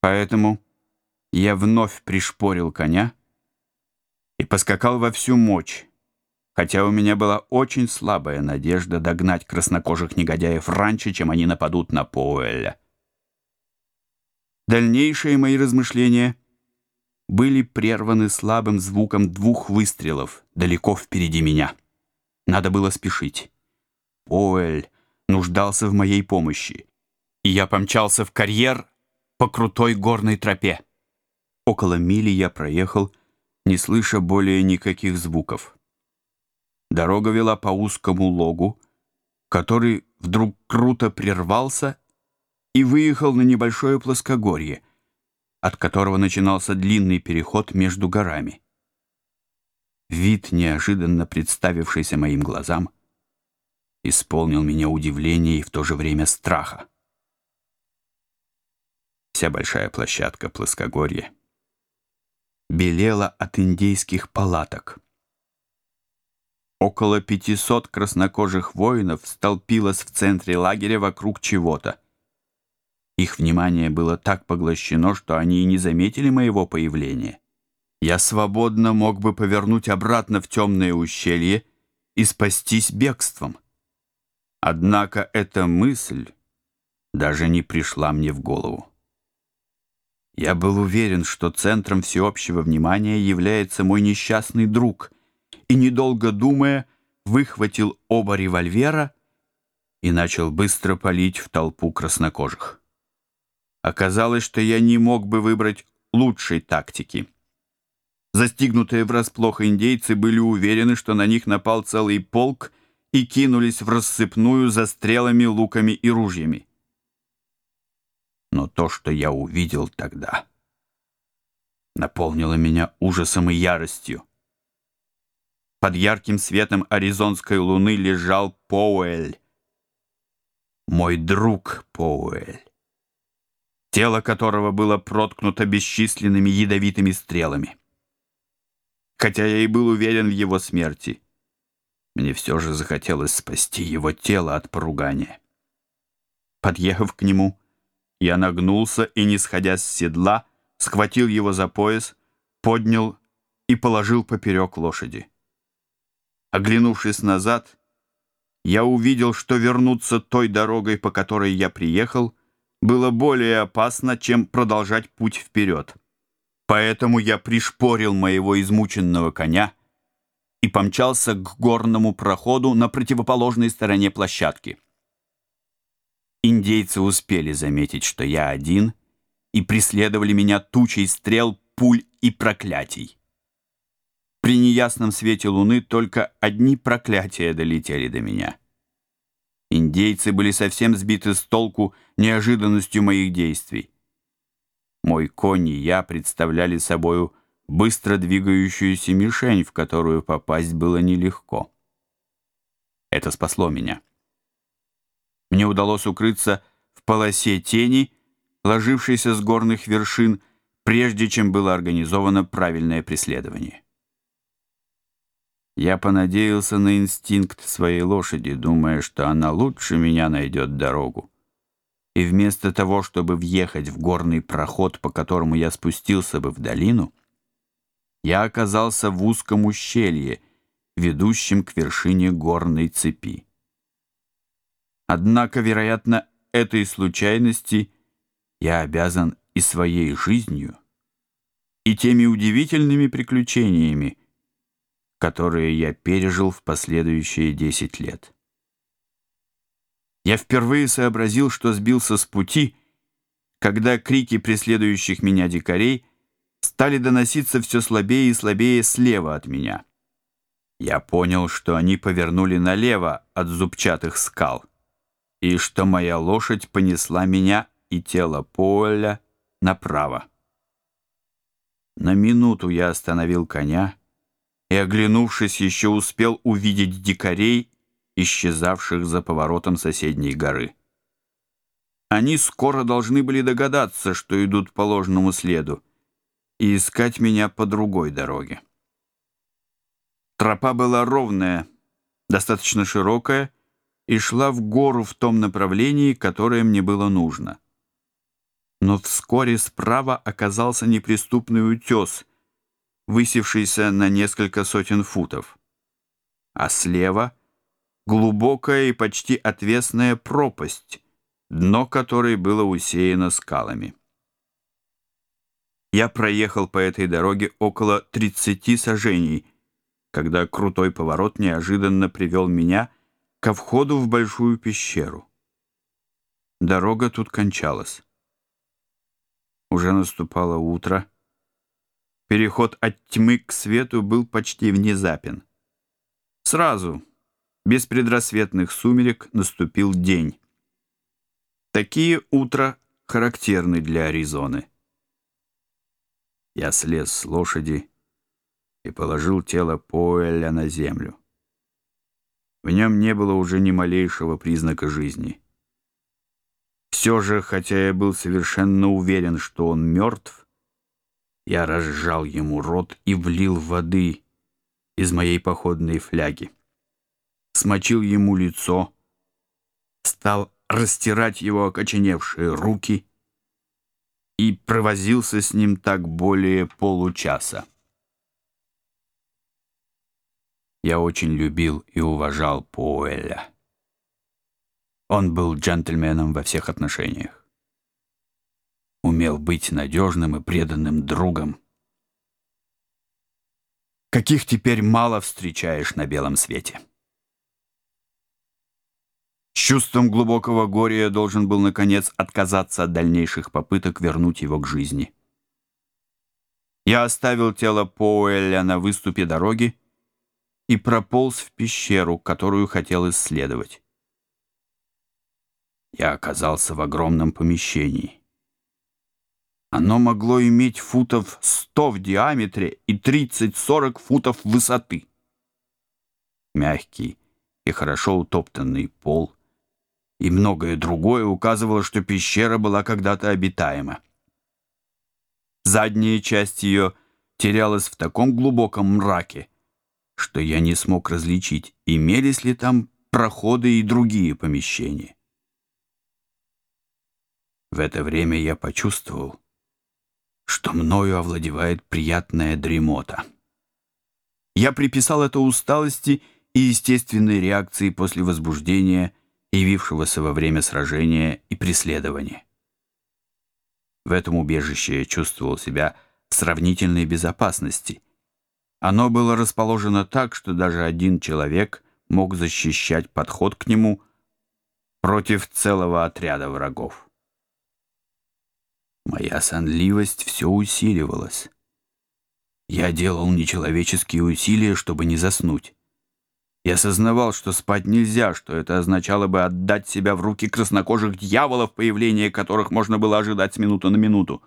Поэтому я вновь пришпорил коня и поскакал во всю мочь, хотя у меня была очень слабая надежда догнать краснокожих негодяев раньше, чем они нападут на Поэля. Дальнейшие мои размышления были прерваны слабым звуком двух выстрелов далеко впереди меня. Надо было спешить. Поэль нуждался в моей помощи, и я помчался в карьер, по крутой горной тропе. Около мили я проехал, не слыша более никаких звуков. Дорога вела по узкому логу, который вдруг круто прервался и выехал на небольшое плоскогорье, от которого начинался длинный переход между горами. Вид, неожиданно представившийся моим глазам, исполнил меня удивления и в то же время страха. Вся большая площадка плоскогорья белела от индейских палаток. Около 500 краснокожих воинов столпилось в центре лагеря вокруг чего-то. Их внимание было так поглощено, что они и не заметили моего появления. Я свободно мог бы повернуть обратно в темное ущелье и спастись бегством. Однако эта мысль даже не пришла мне в голову. Я был уверен, что центром всеобщего внимания является мой несчастный друг, и, недолго думая, выхватил оба револьвера и начал быстро палить в толпу краснокожих. Оказалось, что я не мог бы выбрать лучшей тактики. Застигнутые врасплох индейцы были уверены, что на них напал целый полк и кинулись в рассыпную за стрелами, луками и ружьями но то, что я увидел тогда, наполнило меня ужасом и яростью. Под ярким светом аризонской луны лежал Поуэль, мой друг Поуэль, тело которого было проткнуто бесчисленными ядовитыми стрелами. Хотя я и был уверен в его смерти, мне все же захотелось спасти его тело от поругания. Подъехав к нему, я нагнулся и, не сходя с седла, схватил его за пояс, поднял и положил поперек лошади. Оглянувшись назад, я увидел, что вернуться той дорогой, по которой я приехал, было более опасно, чем продолжать путь вперед. Поэтому я пришпорил моего измученного коня и помчался к горному проходу на противоположной стороне площадки. Индейцы успели заметить, что я один, и преследовали меня тучей стрел, пуль и проклятий. При неясном свете луны только одни проклятия долетели до меня. Индейцы были совсем сбиты с толку неожиданностью моих действий. Мой конь и я представляли собою быстро двигающуюся мишень, в которую попасть было нелегко. Это спасло меня. Мне удалось укрыться в полосе тени, ложившейся с горных вершин, прежде чем было организовано правильное преследование. Я понадеялся на инстинкт своей лошади, думая, что она лучше меня найдет дорогу. И вместо того, чтобы въехать в горный проход, по которому я спустился бы в долину, я оказался в узком ущелье, ведущем к вершине горной цепи. Однако, вероятно, этой случайности я обязан и своей жизнью, и теми удивительными приключениями, которые я пережил в последующие десять лет. Я впервые сообразил, что сбился с пути, когда крики преследующих меня дикарей стали доноситься все слабее и слабее слева от меня. Я понял, что они повернули налево от зубчатых скал и что моя лошадь понесла меня и тело поля направо. На минуту я остановил коня и, оглянувшись, еще успел увидеть дикарей, исчезавших за поворотом соседней горы. Они скоро должны были догадаться, что идут по ложному следу, и искать меня по другой дороге. Тропа была ровная, достаточно широкая, и шла в гору в том направлении, которое мне было нужно. Но вскоре справа оказался неприступный утес, высевшийся на несколько сотен футов. А слева — глубокая и почти отвесная пропасть, дно которой было усеяно скалами. Я проехал по этой дороге около 30 сажений, когда крутой поворот неожиданно привел меня к входу в большую пещеру. Дорога тут кончалась. Уже наступало утро. Переход от тьмы к свету был почти внезапен. Сразу, без предрассветных сумерек, наступил день. Такие утра характерны для Аризоны. Я слез с лошади и положил тело Поэля на землю. В нем не было уже ни малейшего признака жизни. Все же, хотя я был совершенно уверен, что он мертв, я разжал ему рот и влил воды из моей походной фляги. Смочил ему лицо, стал растирать его окоченевшие руки и провозился с ним так более получаса я очень любил и уважал Пуэлля. Он был джентльменом во всех отношениях. Умел быть надежным и преданным другом, каких теперь мало встречаешь на белом свете. С чувством глубокого горя я должен был, наконец, отказаться от дальнейших попыток вернуть его к жизни. Я оставил тело Поэля на выступе дороги, и прополз в пещеру, которую хотел исследовать. Я оказался в огромном помещении. Оно могло иметь футов 100 в диаметре и 30-40 футов высоты. Мягкий и хорошо утоптанный пол и многое другое указывало, что пещера была когда-то обитаема. Задняя часть ее терялась в таком глубоком мраке, что я не смог различить, имелись ли там проходы и другие помещения. В это время я почувствовал, что мною овладевает приятная дремота. Я приписал это усталости и естественной реакции после возбуждения, явившегося во время сражения и преследования. В этом убежище я чувствовал себя в сравнительной безопасности – оно было расположено так, что даже один человек мог защищать подход к нему против целого отряда врагов. Моя сонливость все усиливалась. Я делал нечеловеческие усилия, чтобы не заснуть. Я осознавал, что спать нельзя, что это означало бы отдать себя в руки краснокожих дьяволов, появление которых можно было ожидать с минуты на минуту.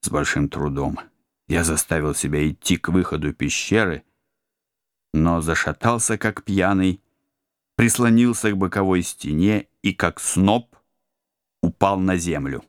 С большим трудом. Я заставил себя идти к выходу пещеры, но зашатался, как пьяный, прислонился к боковой стене и, как сноб, упал на землю.